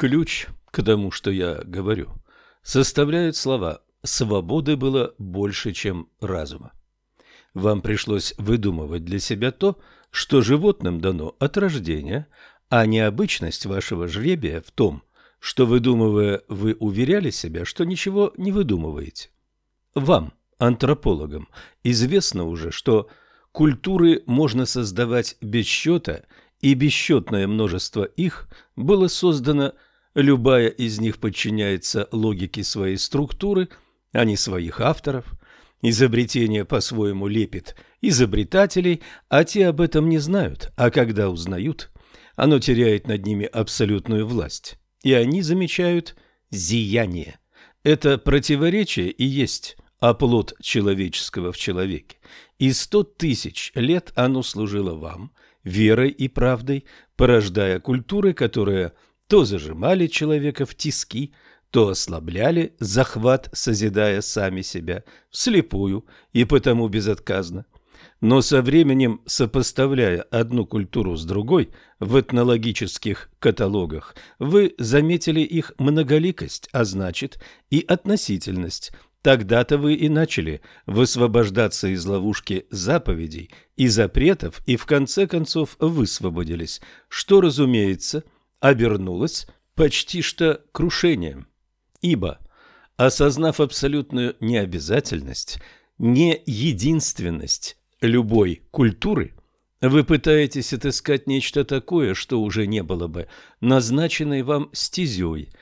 Ключ к тому, что я говорю, составляют слова «свободы было больше, чем разума». Вам пришлось выдумывать для себя то, что животным дано от рождения, а необычность вашего жребия в том, что, выдумывая, вы уверяли себя, что ничего не выдумываете. Вам, антропологам, известно уже, что культуры можно создавать без счета, и бесчетное множество их было создано, любая из них подчиняется логике своей структуры, а не своих авторов. Изобретение по-своему лепит изобретателей, а те об этом не знают, а когда узнают, оно теряет над ними абсолютную власть, и они замечают зияние. Это противоречие и есть оплот человеческого в человеке, и сто тысяч лет оно служило вам, верой и правдой, порождая культуры, которые то зажимали человека в тиски, то ослабляли захват, созидая сами себя, вслепую и потому безотказно. Но со временем, сопоставляя одну культуру с другой в этнологических каталогах, вы заметили их многоликость, а значит и относительность – Тогда-то вы и начали высвобождаться из ловушки заповедей и запретов, и в конце концов высвободились, что, разумеется, обернулось почти что крушением. Ибо, осознав абсолютную необязательность, не единственность любой культуры, вы пытаетесь отыскать нечто такое, что уже не было бы назначенной вам стезей –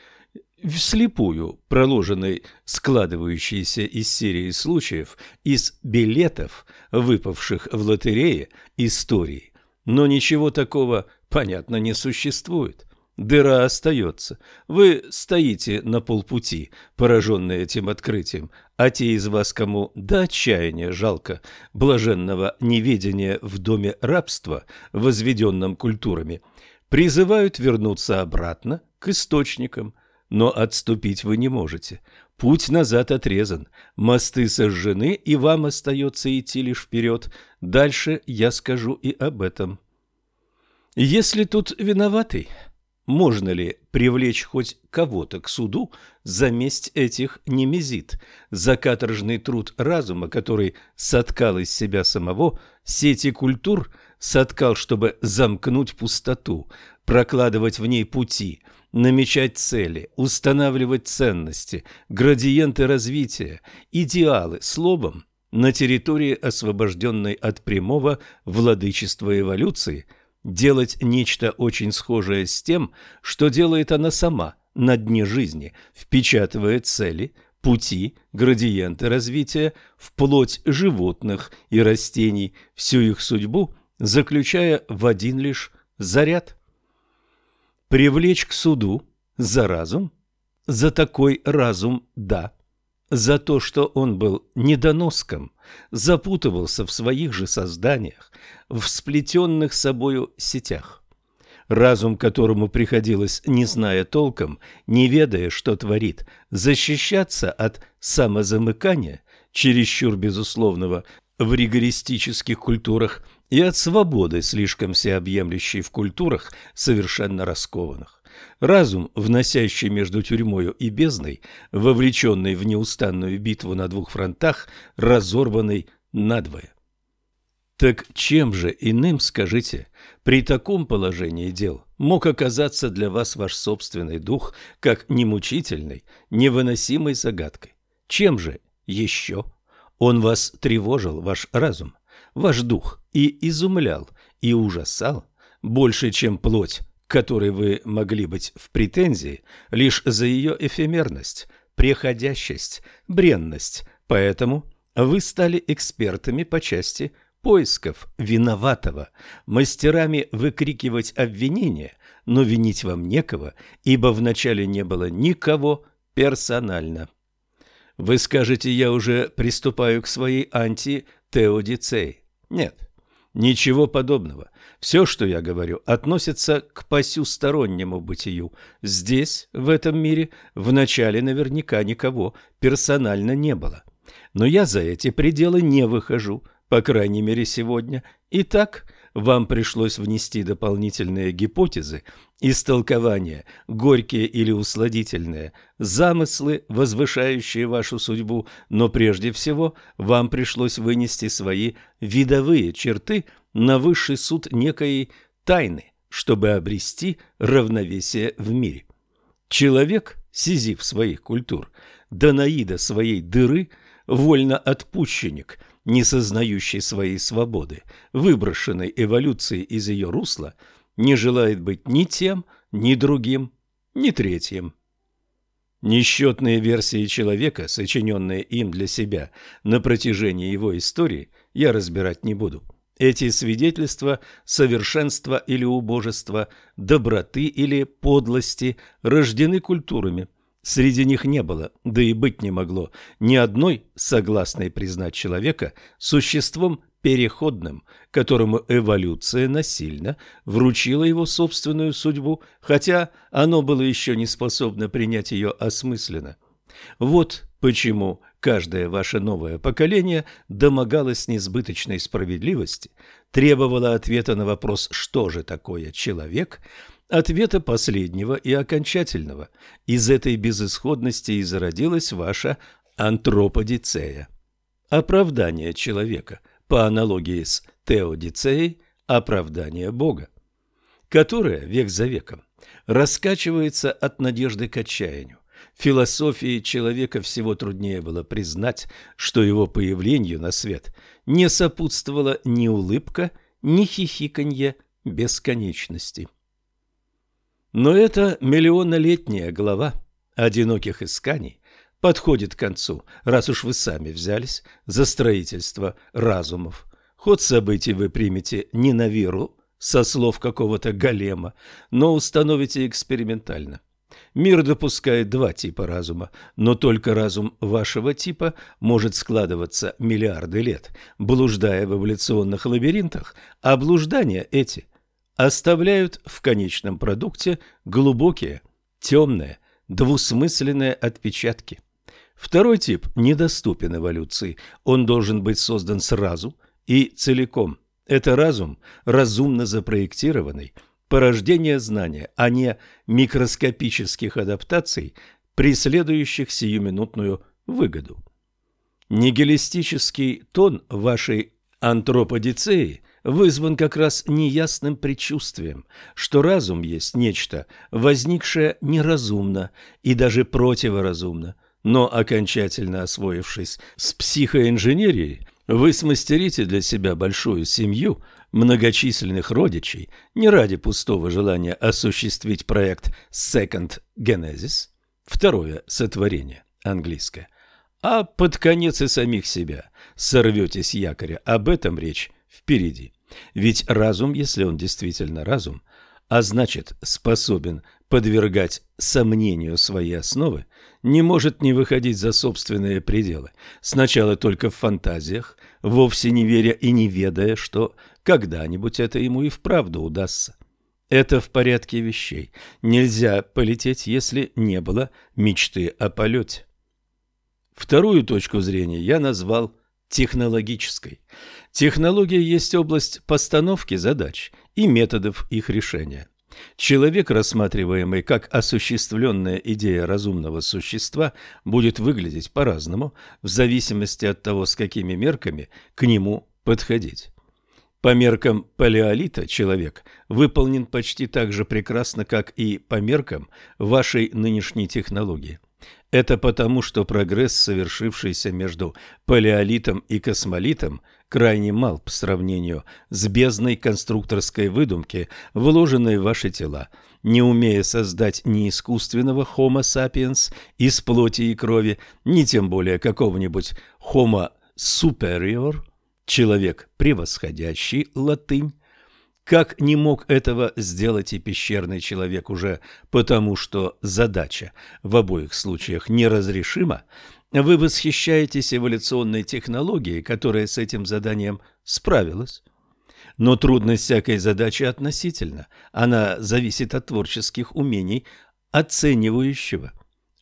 вслепую проложенной складывающейся из серии случаев из билетов, выпавших в лотерее истории. Но ничего такого, понятно, не существует. Дыра остается. Вы стоите на полпути, пораженные этим открытием, а те из вас, кому до отчаяния жалко блаженного неведения в доме рабства, возведенном культурами, призывают вернуться обратно к источникам – но отступить вы не можете. Путь назад отрезан, мосты сожжены, и вам остается идти лишь вперед. Дальше я скажу и об этом. Если тут виноватый, можно ли привлечь хоть кого-то к суду за месть этих немезит, за каторжный труд разума, который соткал из себя самого сети культур, соткал, чтобы замкнуть пустоту, прокладывать в ней пути – намечать цели, устанавливать ценности, градиенты развития, идеалы словом на территории, освобожденной от прямого владычества эволюции, делать нечто очень схожее с тем, что делает она сама на дне жизни, впечатывая цели, пути, градиенты развития в плоть животных и растений, всю их судьбу заключая в один лишь заряд. Привлечь к суду за разум? За такой разум – да. За то, что он был недоноском, запутывался в своих же созданиях, в сплетенных собою сетях. Разум, которому приходилось, не зная толком, не ведая, что творит, защищаться от самозамыкания, чересчур безусловного в ригористических культурах – и от свободы, слишком всеобъемлющей в культурах, совершенно раскованных. Разум, вносящий между тюрьмою и бездной, вовлеченный в неустанную битву на двух фронтах, разорванный надвое. Так чем же иным, скажите, при таком положении дел мог оказаться для вас ваш собственный дух, как немучительной, невыносимой загадкой? Чем же еще? Он вас тревожил, ваш разум, ваш дух, и изумлял, и ужасал больше, чем плоть, которой вы могли быть в претензии лишь за ее эфемерность, преходящесть, бренность. Поэтому вы стали экспертами по части поисков виноватого, мастерами выкрикивать обвинения, но винить вам некого, ибо вначале не было никого персонально. Вы скажете, я уже приступаю к своей антитеодицее. Нет, Ничего подобного. Все, что я говорю, относится к посюстороннему бытию. Здесь, в этом мире, вначале наверняка никого персонально не было. Но я за эти пределы не выхожу, по крайней мере сегодня. Итак, вам пришлось внести дополнительные гипотезы, истолкования, горькие или усладительные, замыслы, возвышающие вашу судьбу, но прежде всего вам пришлось вынести свои видовые черты на высший суд некой тайны, чтобы обрести равновесие в мире. Человек, сизив своих культур, Данаида своей дыры, вольно-отпущенник, не сознающий своей свободы, выброшенной эволюцией из ее русла, не желает быть ни тем, ни другим, ни третьим. Несчетные версии человека, сочиненные им для себя на протяжении его истории, я разбирать не буду. Эти свидетельства совершенства или убожества, доброты или подлости рождены культурами – Среди них не было, да и быть не могло, ни одной согласной признать человека существом переходным, которому эволюция насильно вручила его собственную судьбу, хотя оно было еще не способно принять ее осмысленно. Вот почему каждое ваше новое поколение домогалось несбыточной справедливости, требовало ответа на вопрос «что же такое человек?», ответа последнего и окончательного. Из этой безысходности и зародилась ваша антроподицея. Оправдание человека, по аналогии с теодицеей, оправдание Бога, которое век за веком раскачивается от надежды к отчаянию. Философии человека всего труднее было признать, что его появлению на свет не сопутствовала ни улыбка, ни хихиканье бесконечности. Но эта миллионнолетняя глава одиноких исканий подходит к концу, раз уж вы сами взялись за строительство разумов. Ход событий вы примете не на веру, со слов какого-то голема, но установите экспериментально. Мир допускает два типа разума, но только разум вашего типа может складываться миллиарды лет, блуждая в эволюционных лабиринтах, а блуждания эти оставляют в конечном продукте глубокие, темные, двусмысленные отпечатки. Второй тип недоступен эволюции, он должен быть создан сразу и целиком. Это разум, разумно запроектированный, порождение знания, а не микроскопических адаптаций, преследующих сиюминутную выгоду. Нигилистический тон вашей антроподицеи вызван как раз неясным предчувствием, что разум есть нечто, возникшее неразумно и даже противоразумно, но окончательно освоившись с психоинженерией, вы смастерите для себя большую семью многочисленных родичей не ради пустого желания осуществить проект Second Genesis, второе сотворение английское, а под конец и самих себя сорветесь якоря. Об этом речь впереди. Ведь разум, если он действительно разум, а значит способен подвергать сомнению свои основы, не может не выходить за собственные пределы, сначала только в фантазиях, вовсе не веря и не ведая, что когда-нибудь это ему и вправду удастся. Это в порядке вещей. Нельзя полететь, если не было мечты о полете. Вторую точку зрения я назвал технологической. Технология есть область постановки задач и методов их решения. Человек, рассматриваемый как осуществленная идея разумного существа, будет выглядеть по-разному в зависимости от того, с какими мерками к нему подходить. По меркам палеолита человек выполнен почти так же прекрасно, как и по меркам вашей нынешней технологии. Это потому, что прогресс, совершившийся между палеолитом и космолитом, крайне мал по сравнению с бездной конструкторской выдумки, вложенной в ваши тела. Не умея создать ни искусственного Homo sapiens из плоти и крови, ни тем более какого-нибудь Homo superior, человек превосходящий латынь, как не мог этого сделать и пещерный человек уже потому, что задача в обоих случаях неразрешима, вы восхищаетесь эволюционной технологией, которая с этим заданием справилась. Но трудность всякой задачи относительно. Она зависит от творческих умений оценивающего.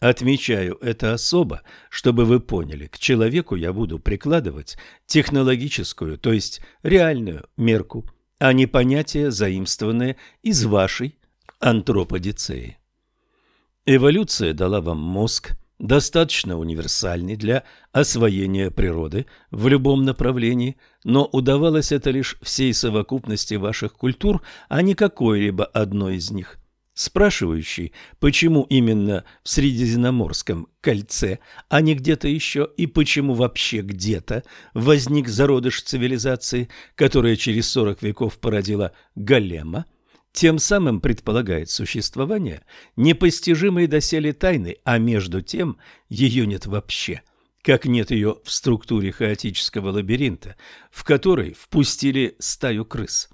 Отмечаю это особо, чтобы вы поняли, к человеку я буду прикладывать технологическую, то есть реальную мерку – а не понятия, заимствованные из вашей антроподицеи. Эволюция дала вам мозг, достаточно универсальный для освоения природы в любом направлении, но удавалось это лишь всей совокупности ваших культур, а не какой-либо одной из них. Спрашивающий, почему именно в Средиземноморском кольце, а не где-то еще, и почему вообще где-то возник зародыш цивилизации, которая через 40 веков породила голема, тем самым предполагает существование непостижимой доселе тайны, а между тем ее нет вообще, как нет ее в структуре хаотического лабиринта, в который впустили стаю крыс.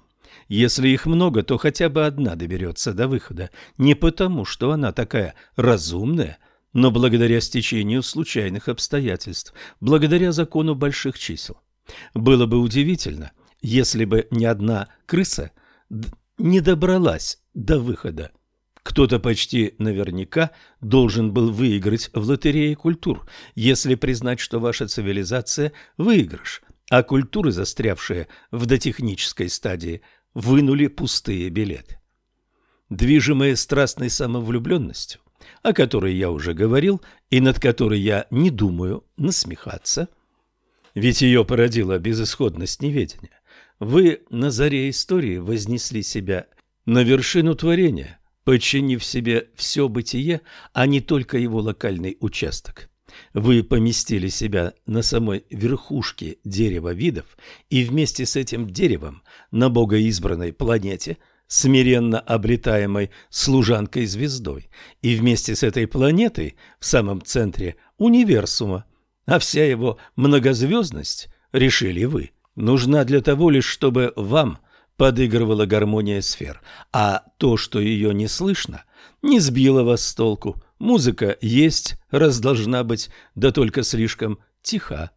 Если их много, то хотя бы одна доберется до выхода, не потому, что она такая разумная, но благодаря стечению случайных обстоятельств, благодаря закону больших чисел. Было бы удивительно, если бы ни одна крыса не добралась до выхода. Кто-то почти наверняка должен был выиграть в лотерее культур, если признать, что ваша цивилизация – выигрыш, а культуры, застрявшие в дотехнической стадии, вынули пустые билеты. Движимые страстной самовлюбленностью, о которой я уже говорил и над которой я не думаю насмехаться, ведь ее породила безысходность неведения, вы на заре истории вознесли себя на вершину творения, подчинив себе все бытие, а не только его локальный участок. Вы поместили себя на самой верхушке дерева видов и вместе с этим деревом на богоизбранной планете, смиренно обретаемой служанкой-звездой, и вместе с этой планетой в самом центре универсума, а вся его многозвездность решили вы – нужна для того лишь, чтобы вам подыгрывала гармония сфер, а то, что ее не слышно, не сбило вас с толку. Музыка есть, раз должна быть, да только слишком тиха.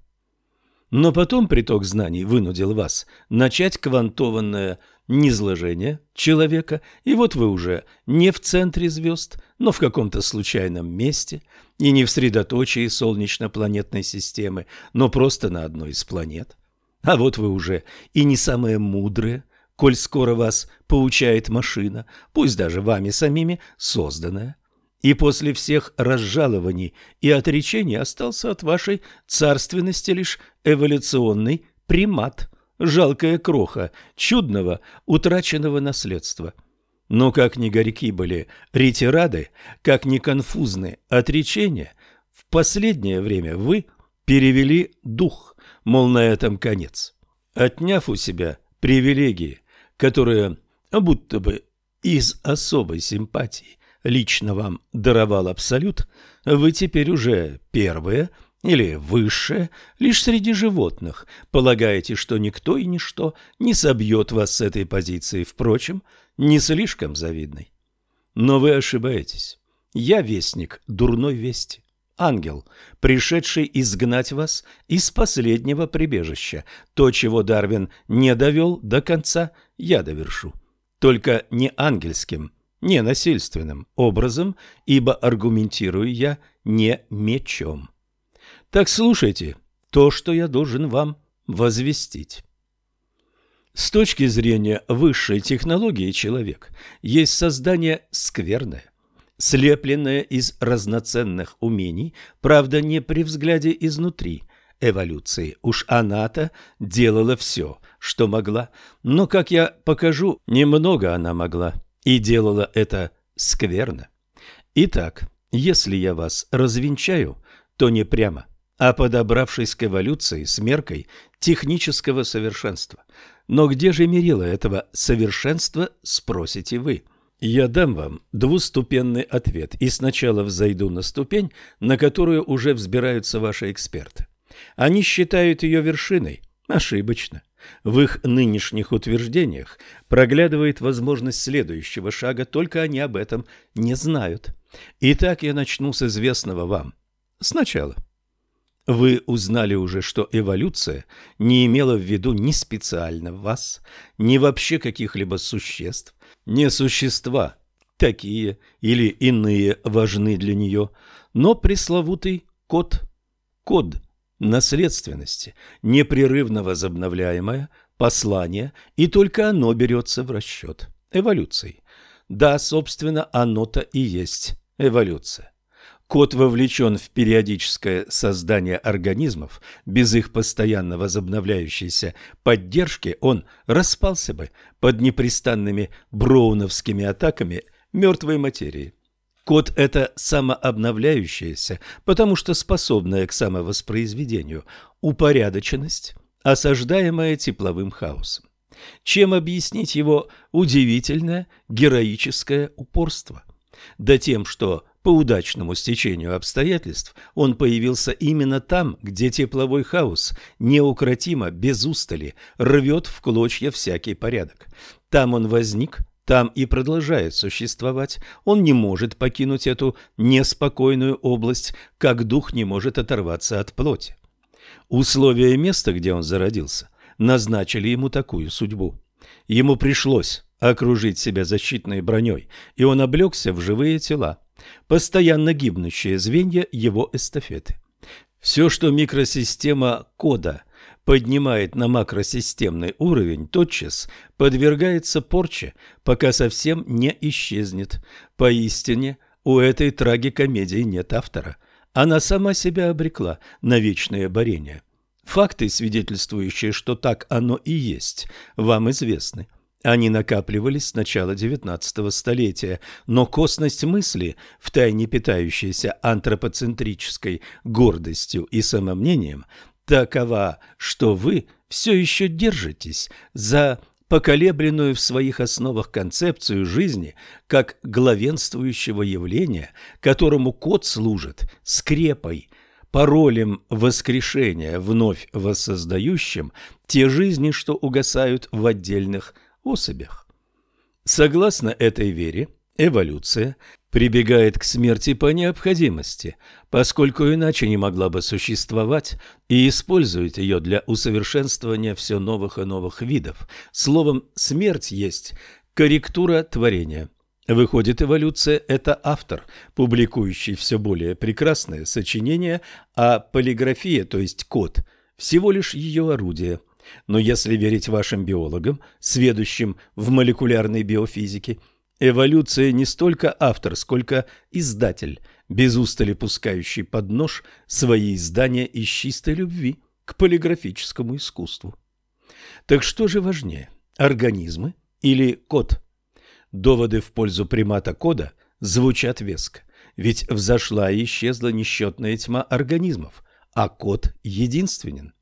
Но потом приток знаний вынудил вас начать квантованное низложение человека, и вот вы уже не в центре звезд, но в каком-то случайном месте, и не в средоточии солнечно-планетной системы, но просто на одной из планет. А вот вы уже и не самые мудрые, коль скоро вас поучает машина, пусть даже вами самими созданная. И после всех разжалований и отречений остался от вашей царственности лишь эволюционный примат, жалкая кроха чудного утраченного наследства. Но как ни горьки были ретирады, как ни конфузны отречения, в последнее время вы перевели дух – мол, на этом конец. Отняв у себя привилегии, которые будто бы из особой симпатии лично вам даровал Абсолют, вы теперь уже первые или высшие лишь среди животных, полагаете, что никто и ничто не собьет вас с этой позиции, впрочем, не слишком завидной. Но вы ошибаетесь. Я вестник дурной вести ангел, пришедший изгнать вас из последнего прибежища. То, чего Дарвин не довел до конца, я довершу. Только не ангельским, не насильственным образом, ибо аргументирую я не мечом. Так слушайте то, что я должен вам возвестить. С точки зрения высшей технологии человек есть создание скверное, слепленная из разноценных умений, правда, не при взгляде изнутри эволюции. Уж она-то делала все, что могла, но, как я покажу, немного она могла, и делала это скверно. Итак, если я вас развенчаю, то не прямо, а подобравшись к эволюции с меркой технического совершенства. Но где же мерило этого совершенства, спросите вы – я дам вам двуступенный ответ и сначала взойду на ступень, на которую уже взбираются ваши эксперты. Они считают ее вершиной. Ошибочно. В их нынешних утверждениях проглядывает возможность следующего шага, только они об этом не знают. Итак, я начну с известного вам. Сначала. Вы узнали уже, что эволюция не имела в виду ни специально вас, ни вообще каких-либо существ, не существа, такие или иные важны для нее, но пресловутый код, код наследственности, непрерывно возобновляемая, послание, и только оно берется в расчет эволюцией. Да, собственно, оно-то и есть эволюция. Кот вовлечен в периодическое создание организмов, без их постоянно возобновляющейся поддержки он распался бы под непрестанными броуновскими атаками мертвой материи. Кот – это самообновляющаяся, потому что способная к самовоспроизведению, упорядоченность, осаждаемая тепловым хаосом. Чем объяснить его удивительное героическое упорство? Да тем, что по удачному стечению обстоятельств он появился именно там, где тепловой хаос неукротимо, без устали, рвет в клочья всякий порядок. Там он возник, там и продолжает существовать. Он не может покинуть эту неспокойную область, как дух не может оторваться от плоти. Условия места, где он зародился, назначили ему такую судьбу. Ему пришлось окружить себя защитной броней, и он облегся в живые тела постоянно гибнущие звенья его эстафеты. Все, что микросистема кода поднимает на макросистемный уровень, тотчас подвергается порче, пока совсем не исчезнет. Поистине, у этой трагикомедии нет автора. Она сама себя обрекла на вечное борение. Факты, свидетельствующие, что так оно и есть, вам известны. Они накапливались с начала XIX столетия, но косность мысли, втайне питающаяся антропоцентрической гордостью и самомнением, такова, что вы все еще держитесь за поколебленную в своих основах концепцию жизни как главенствующего явления, которому код служит скрепой, паролем воскрешения, вновь воссоздающим те жизни, что угасают в отдельных особях. Согласно этой вере, эволюция прибегает к смерти по необходимости, поскольку иначе не могла бы существовать, и использует ее для усовершенствования все новых и новых видов. Словом, смерть есть корректура творения. Выходит, эволюция – это автор, публикующий все более прекрасные сочинения, а полиграфия, то есть код, всего лишь ее орудие – но если верить вашим биологам, сведущим в молекулярной биофизике, эволюция не столько автор, сколько издатель, без устали пускающий под нож свои издания из чистой любви к полиграфическому искусству. Так что же важнее, организмы или код? Доводы в пользу примата кода звучат веско, ведь взошла и исчезла несчетная тьма организмов, а код единственен.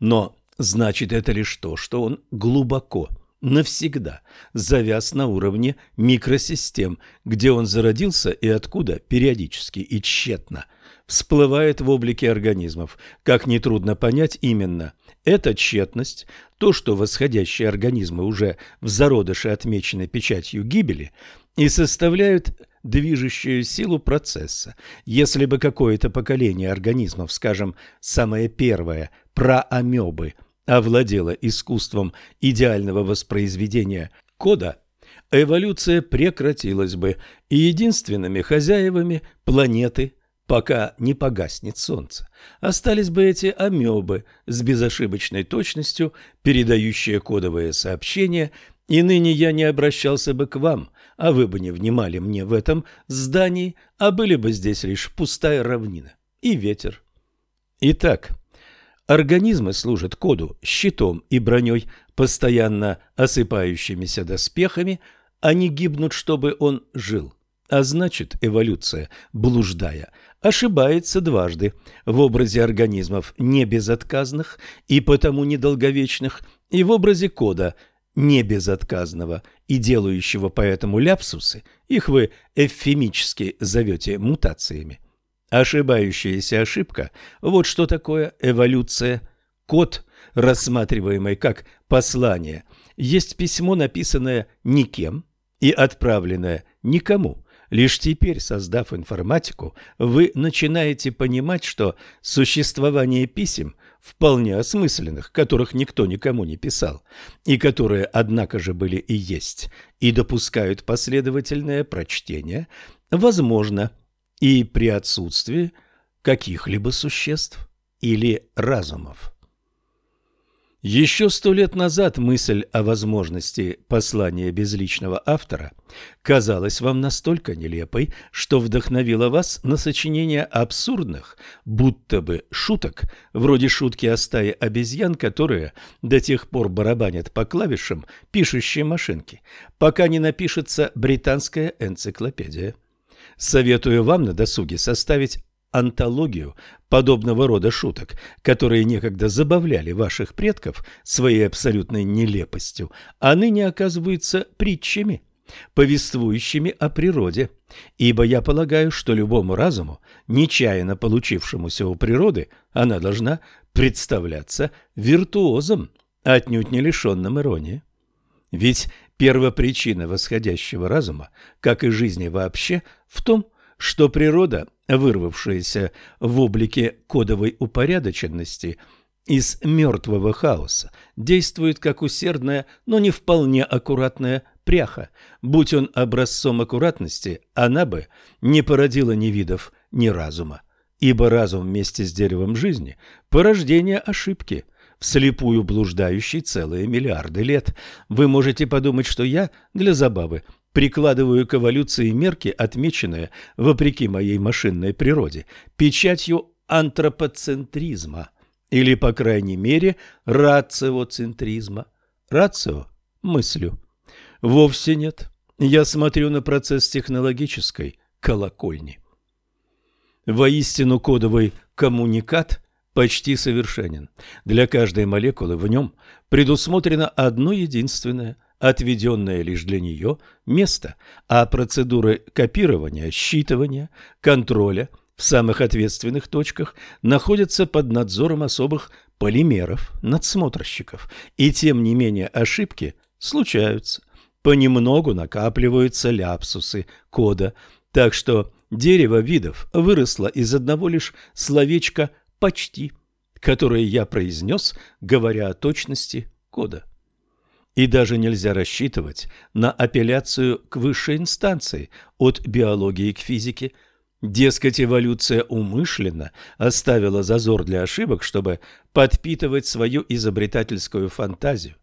Но значит это лишь то, что он глубоко, навсегда завяз на уровне микросистем, где он зародился и откуда периодически и тщетно всплывает в облике организмов. Как нетрудно понять именно, эта тщетность, то, что восходящие организмы уже в зародыше отмечены печатью гибели, и составляют движущую силу процесса. Если бы какое-то поколение организмов, скажем, самое первое, проамебы – овладела искусством идеального воспроизведения кода, эволюция прекратилась бы, и единственными хозяевами планеты, пока не погаснет Солнце, остались бы эти амебы с безошибочной точностью, передающие кодовые сообщения, и ныне я не обращался бы к вам, а вы бы не внимали мне в этом здании, а были бы здесь лишь пустая равнина и ветер. Итак, Организмы служат коду щитом и броней, постоянно осыпающимися доспехами, они гибнут, чтобы он жил. А значит, эволюция, блуждая, ошибается дважды в образе организмов не безотказных и потому недолговечных, и в образе кода не безотказного и делающего поэтому ляпсусы, их вы эвфемически зовете мутациями. Ошибающаяся ошибка – вот что такое эволюция. Код, рассматриваемый как послание, есть письмо, написанное никем и отправленное никому. Лишь теперь, создав информатику, вы начинаете понимать, что существование писем, вполне осмысленных, которых никто никому не писал, и которые, однако же, были и есть, и допускают последовательное прочтение, возможно – и при отсутствии каких-либо существ или разумов. Еще сто лет назад мысль о возможности послания безличного автора казалась вам настолько нелепой, что вдохновила вас на сочинение абсурдных, будто бы шуток, вроде шутки о стае обезьян, которые до тех пор барабанят по клавишам пишущей машинки, пока не напишется британская энциклопедия. Советую вам на досуге составить антологию подобного рода шуток, которые некогда забавляли ваших предков своей абсолютной нелепостью, а ныне оказываются притчами, повествующими о природе. Ибо я полагаю, что любому разуму, нечаянно получившемуся у природы, она должна представляться виртуозом, отнюдь не лишенным иронии. Ведь первопричина восходящего разума, как и жизни вообще, в том, что природа вырвавшаяся в облике кодовой упорядоченности из мертвого хаоса, действует как усердная, но не вполне аккуратная пряха. Будь он образцом аккуратности, она бы не породила ни видов, ни разума. Ибо разум вместе с деревом жизни – порождение ошибки – вслепую блуждающий целые миллиарды лет. Вы можете подумать, что я для забавы прикладываю к эволюции мерки, отмеченные, вопреки моей машинной природе, печатью антропоцентризма или, по крайней мере, рациоцентризма. Рацио – мыслью. Вовсе нет. Я смотрю на процесс технологической колокольни. Воистину кодовый коммуникат почти совершенен. Для каждой молекулы в нем предусмотрено одно единственное – отведенное лишь для нее место, а процедуры копирования, считывания, контроля в самых ответственных точках находятся под надзором особых полимеров, надсмотрщиков. И тем не менее ошибки случаются. Понемногу накапливаются ляпсусы кода, так что дерево видов выросло из одного лишь словечка «почти», которое я произнес, говоря о точности кода. И даже нельзя рассчитывать на апелляцию к высшей инстанции от биологии к физике. Дескать, эволюция умышленно оставила зазор для ошибок, чтобы подпитывать свою изобретательскую фантазию.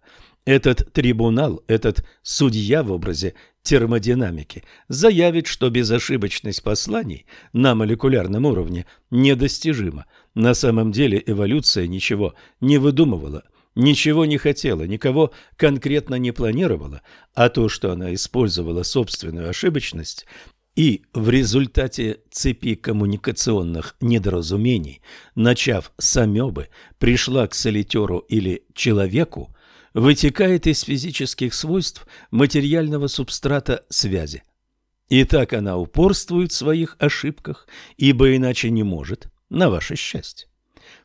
Этот трибунал, этот судья в образе термодинамики заявит, что безошибочность посланий на молекулярном уровне недостижима. На самом деле эволюция ничего не выдумывала, ничего не хотела, никого конкретно не планировала, а то, что она использовала собственную ошибочность и в результате цепи коммуникационных недоразумений, начав с амебы, пришла к солитеру или человеку, вытекает из физических свойств материального субстрата связи. И так она упорствует в своих ошибках, ибо иначе не может, на ваше счастье.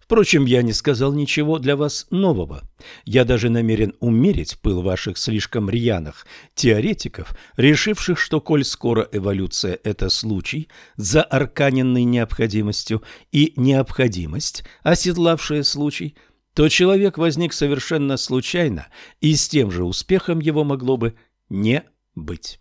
Впрочем, я не сказал ничего для вас нового. Я даже намерен умерить пыл ваших слишком рьяных теоретиков, решивших, что коль скоро эволюция – это случай, заарканенный необходимостью, и необходимость, оседлавшая случай, то человек возник совершенно случайно, и с тем же успехом его могло бы не быть.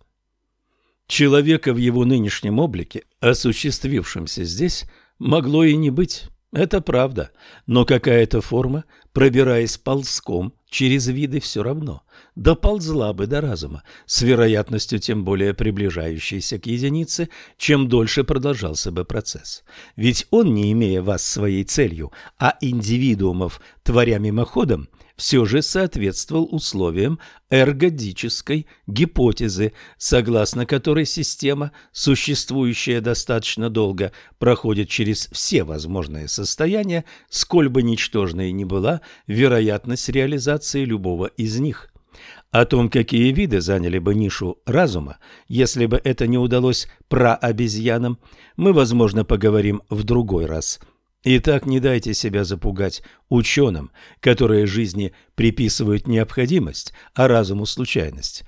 Человека в его нынешнем облике, осуществившемся здесь, могло и не быть. Это правда, но какая-то форма, пробираясь ползком через виды, все равно доползла бы до разума, с вероятностью тем более приближающейся к единице, чем дольше продолжался бы процесс. Ведь он, не имея вас своей целью, а индивидуумов, творя мимоходом, все же соответствовал условиям эргодической гипотезы, согласно которой система, существующая достаточно долго, проходит через все возможные состояния, сколь бы ничтожной ни была вероятность реализации любого из них. О том, какие виды заняли бы нишу разума, если бы это не удалось прообезьянам, мы, возможно, поговорим в другой раз – Итак, не дайте себя запугать ученым, которые жизни приписывают необходимость, а разуму случайность.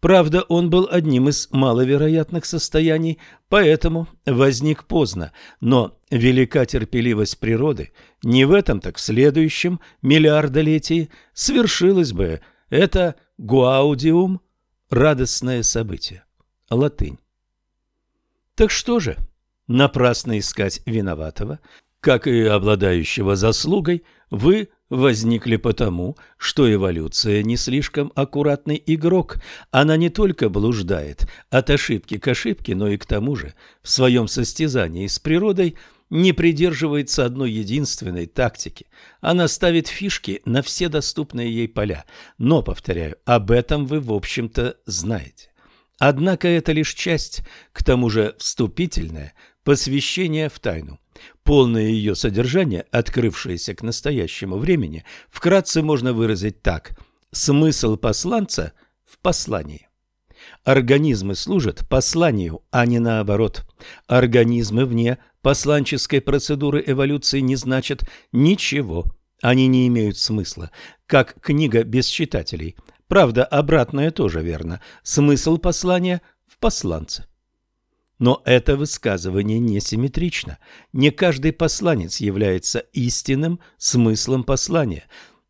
Правда, он был одним из маловероятных состояний, поэтому возник поздно, но велика терпеливость природы, не в этом, так в следующем миллиардолетии свершилось бы это гуаудиум, радостное событие. Латынь. Так что же, напрасно искать виноватого – как и обладающего заслугой, вы возникли потому, что эволюция не слишком аккуратный игрок. Она не только блуждает от ошибки к ошибке, но и к тому же в своем состязании с природой не придерживается одной единственной тактики. Она ставит фишки на все доступные ей поля. Но, повторяю, об этом вы, в общем-то, знаете. Однако это лишь часть, к тому же вступительное, посвящение в тайну. Полное ее содержание, открывшееся к настоящему времени, вкратце можно выразить так. Смысл посланца в послании. Организмы служат посланию, а не наоборот. Организмы вне посланческой процедуры эволюции не значат ничего. Они не имеют смысла, как книга без читателей. Правда, обратное тоже верно. Смысл послания в посланце. Но это высказывание несимметрично. Не каждый посланец является истинным смыслом послания.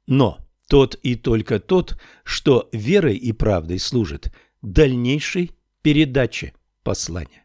Но тот и только тот, что верой и правдой служит дальнейшей передаче послания.